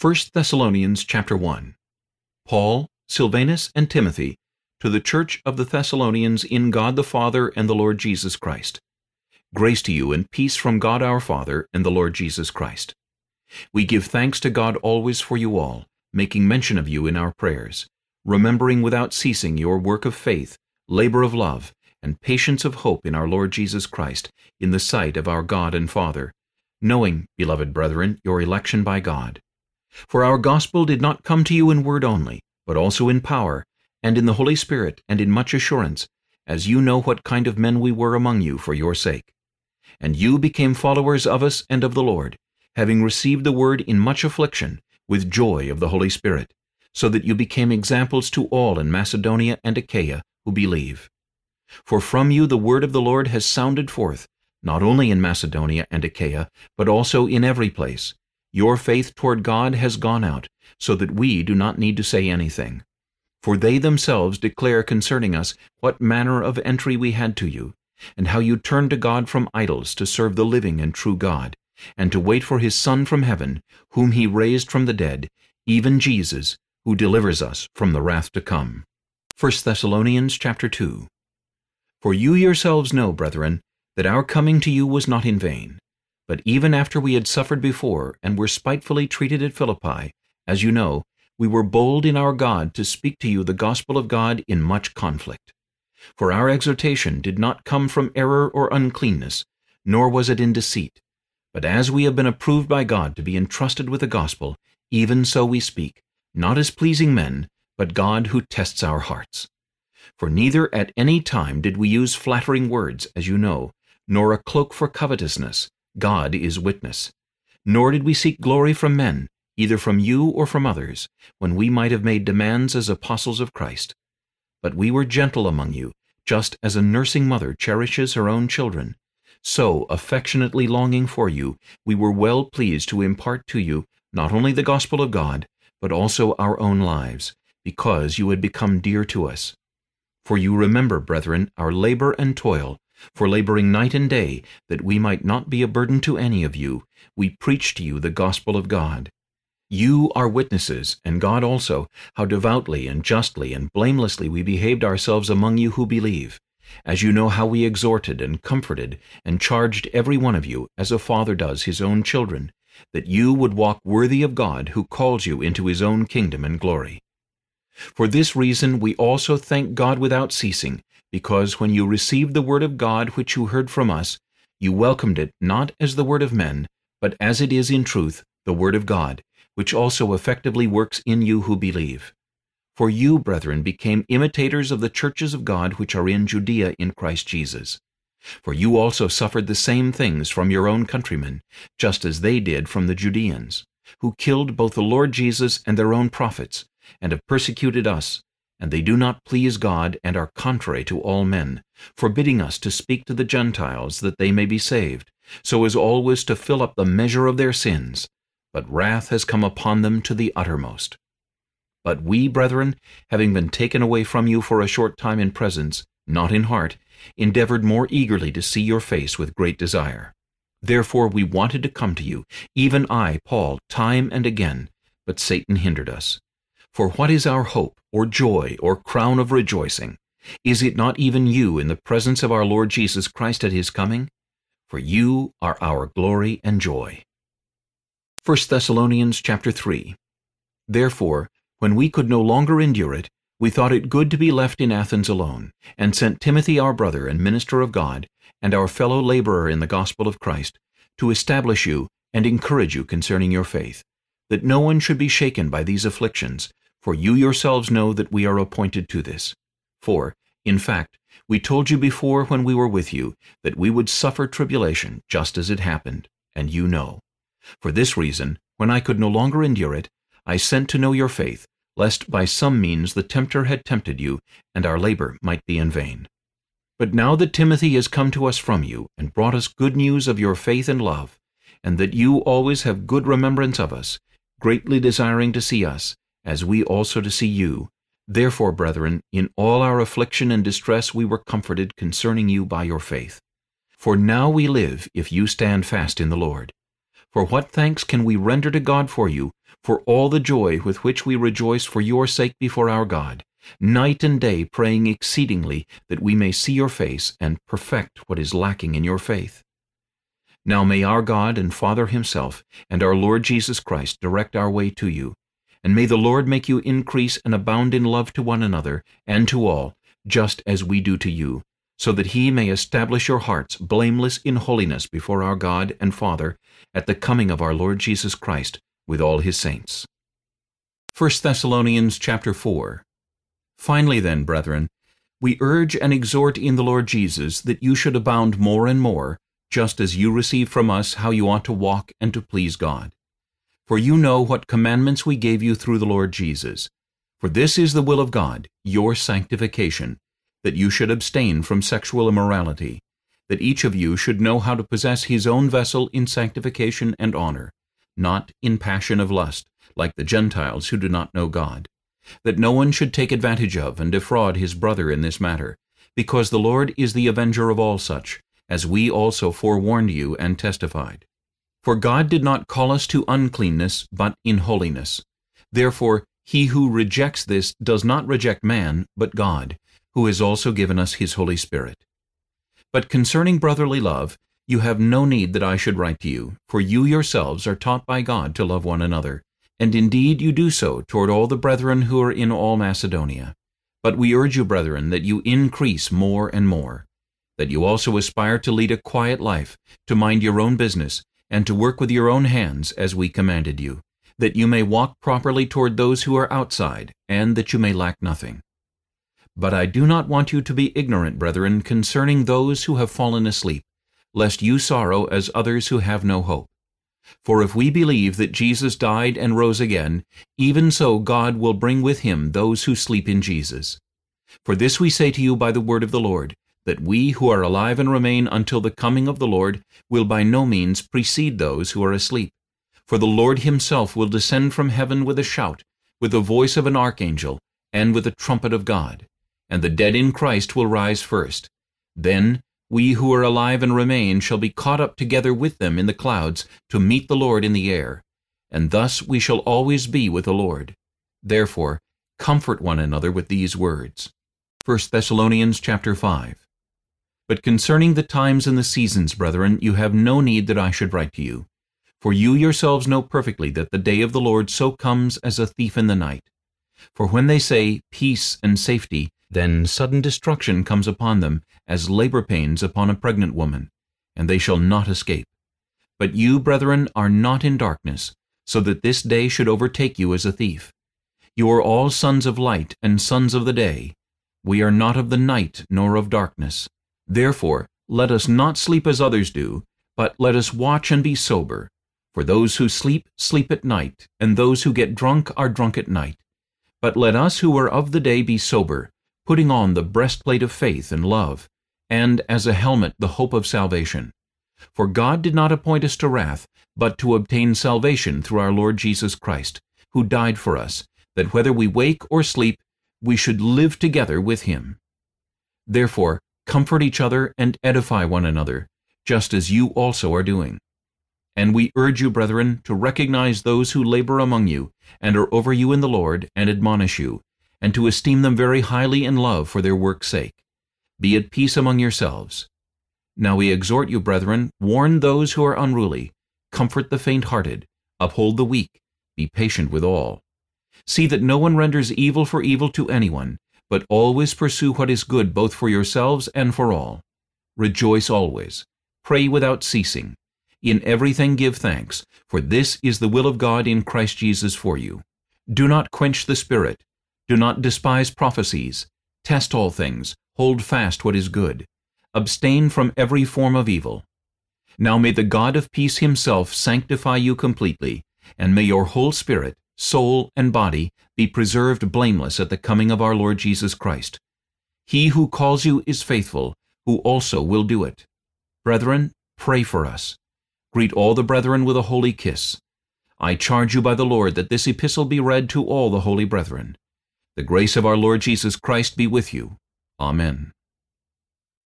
1 Thessalonians chapter 1 Paul, Silvanus, and Timothy, to the church of the Thessalonians in God the Father and the Lord Jesus Christ. Grace to you and peace from God our Father and the Lord Jesus Christ. We give thanks to God always for you all, making mention of you in our prayers, remembering without ceasing your work of faith, labor of love, and patience of hope in our Lord Jesus Christ, in the sight of our God and Father, knowing, beloved brethren, your election by God. For our gospel did not come to you in word only, but also in power, and in the Holy Spirit, and in much assurance, as you know what kind of men we were among you for your sake. And you became followers of us and of the Lord, having received the word in much affliction, with joy of the Holy Spirit, so that you became examples to all in Macedonia and Achaia who believe. For from you the word of the Lord has sounded forth, not only in Macedonia and Achaia, but also in every place. Your faith toward God has gone out, so that we do not need to say anything. For they themselves declare concerning us what manner of entry we had to you, and how you turned to God from idols to serve the living and true God, and to wait for his Son from heaven, whom he raised from the dead, even Jesus, who delivers us from the wrath to come. 1 Thessalonians chapter 2 For you yourselves know, brethren, that our coming to you was not in vain. But even after we had suffered before, and were spitefully treated at Philippi, as you know, we were bold in our God to speak to you the gospel of God in much conflict. For our exhortation did not come from error or uncleanness, nor was it in deceit. But as we have been approved by God to be entrusted with the gospel, even so we speak, not as pleasing men, but God who tests our hearts. For neither at any time did we use flattering words, as you know, nor a cloak for covetousness, God is witness. Nor did we seek glory from men, either from you or from others, when we might have made demands as apostles of Christ. But we were gentle among you, just as a nursing mother cherishes her own children. So, affectionately longing for you, we were well pleased to impart to you not only the gospel of God, but also our own lives, because you had become dear to us. For you remember, brethren, our labor and toil, for laboring night and day, that we might not be a burden to any of you, we preach to you the gospel of God. You are witnesses, and God also, how devoutly and justly and blamelessly we behaved ourselves among you who believe, as you know how we exhorted and comforted and charged every one of you, as a father does his own children, that you would walk worthy of God who calls you into his own kingdom and glory. For this reason we also thank God without ceasing, because when you received the word of God which you heard from us, you welcomed it not as the word of men, but as it is in truth, the word of God, which also effectively works in you who believe. For you, brethren, became imitators of the churches of God which are in Judea in Christ Jesus. For you also suffered the same things from your own countrymen, just as they did from the Judeans, who killed both the Lord Jesus and their own prophets, and have persecuted us, and they do not please God and are contrary to all men, forbidding us to speak to the Gentiles that they may be saved, so as always to fill up the measure of their sins. But wrath has come upon them to the uttermost. But we, brethren, having been taken away from you for a short time in presence, not in heart, endeavored more eagerly to see your face with great desire. Therefore we wanted to come to you, even I, Paul, time and again, but Satan hindered us. For what is our hope, or joy, or crown of rejoicing? Is it not even you in the presence of our Lord Jesus Christ at his coming? For you are our glory and joy. 1 Thessalonians chapter 3 Therefore, when we could no longer endure it, we thought it good to be left in Athens alone, and sent Timothy our brother and minister of God, and our fellow laborer in the gospel of Christ, to establish you and encourage you concerning your faith, that no one should be shaken by these afflictions, for you yourselves know that we are appointed to this. For, in fact, we told you before when we were with you that we would suffer tribulation just as it happened, and you know. For this reason, when I could no longer endure it, I sent to know your faith, lest by some means the tempter had tempted you, and our labor might be in vain. But now that Timothy has come to us from you, and brought us good news of your faith and love, and that you always have good remembrance of us, greatly desiring to see us, as we also to see you. Therefore, brethren, in all our affliction and distress we were comforted concerning you by your faith. For now we live if you stand fast in the Lord. For what thanks can we render to God for you, for all the joy with which we rejoice for your sake before our God, night and day praying exceedingly that we may see your face and perfect what is lacking in your faith. Now may our God and Father himself and our Lord Jesus Christ direct our way to you, and may the Lord make you increase and abound in love to one another and to all, just as we do to you, so that he may establish your hearts blameless in holiness before our God and Father at the coming of our Lord Jesus Christ with all his saints. 1 Thessalonians chapter 4 Finally then, brethren, we urge and exhort in the Lord Jesus that you should abound more and more, just as you receive from us how you ought to walk and to please God. For you know what commandments we gave you through the Lord Jesus. For this is the will of God, your sanctification, that you should abstain from sexual immorality, that each of you should know how to possess his own vessel in sanctification and honor, not in passion of lust, like the Gentiles who do not know God, that no one should take advantage of and defraud his brother in this matter, because the Lord is the avenger of all such, as we also forewarned you and testified. For God did not call us to uncleanness, but in holiness. Therefore he who rejects this does not reject man, but God, who has also given us his Holy Spirit. But concerning brotherly love, you have no need that I should write to you, for you yourselves are taught by God to love one another, and indeed you do so toward all the brethren who are in all Macedonia. But we urge you, brethren, that you increase more and more, that you also aspire to lead a quiet life, to mind your own business, and to work with your own hands as we commanded you, that you may walk properly toward those who are outside, and that you may lack nothing. But I do not want you to be ignorant, brethren, concerning those who have fallen asleep, lest you sorrow as others who have no hope. For if we believe that Jesus died and rose again, even so God will bring with him those who sleep in Jesus. For this we say to you by the word of the Lord, that we who are alive and remain until the coming of the Lord will by no means precede those who are asleep. For the Lord himself will descend from heaven with a shout, with the voice of an archangel, and with the trumpet of God. And the dead in Christ will rise first. Then we who are alive and remain shall be caught up together with them in the clouds to meet the Lord in the air. And thus we shall always be with the Lord. Therefore, comfort one another with these words. 1 Thessalonians chapter 5 but concerning the times and the seasons, brethren, you have no need that I should write to you. For you yourselves know perfectly that the day of the Lord so comes as a thief in the night. For when they say peace and safety, then sudden destruction comes upon them, as labor pains upon a pregnant woman, and they shall not escape. But you, brethren, are not in darkness, so that this day should overtake you as a thief. You are all sons of light and sons of the day. We are not of the night nor of darkness. Therefore, let us not sleep as others do, but let us watch and be sober. For those who sleep, sleep at night, and those who get drunk are drunk at night. But let us who are of the day be sober, putting on the breastplate of faith and love, and as a helmet the hope of salvation. For God did not appoint us to wrath, but to obtain salvation through our Lord Jesus Christ, who died for us, that whether we wake or sleep, we should live together with him. Therefore, Comfort each other and edify one another, just as you also are doing. And we urge you, brethren, to recognize those who labor among you, and are over you in the Lord, and admonish you, and to esteem them very highly in love for their work's sake. Be at peace among yourselves. Now we exhort you, brethren, warn those who are unruly, comfort the faint-hearted, uphold the weak, be patient with all. See that no one renders evil for evil to anyone, but always pursue what is good both for yourselves and for all. Rejoice always. Pray without ceasing. In everything give thanks, for this is the will of God in Christ Jesus for you. Do not quench the Spirit. Do not despise prophecies. Test all things. Hold fast what is good. Abstain from every form of evil. Now may the God of peace himself sanctify you completely, and may your whole spirit, soul, and body be preserved blameless at the coming of our Lord Jesus Christ. He who calls you is faithful, who also will do it. Brethren, pray for us. Greet all the brethren with a holy kiss. I charge you by the Lord that this epistle be read to all the holy brethren. The grace of our Lord Jesus Christ be with you. Amen.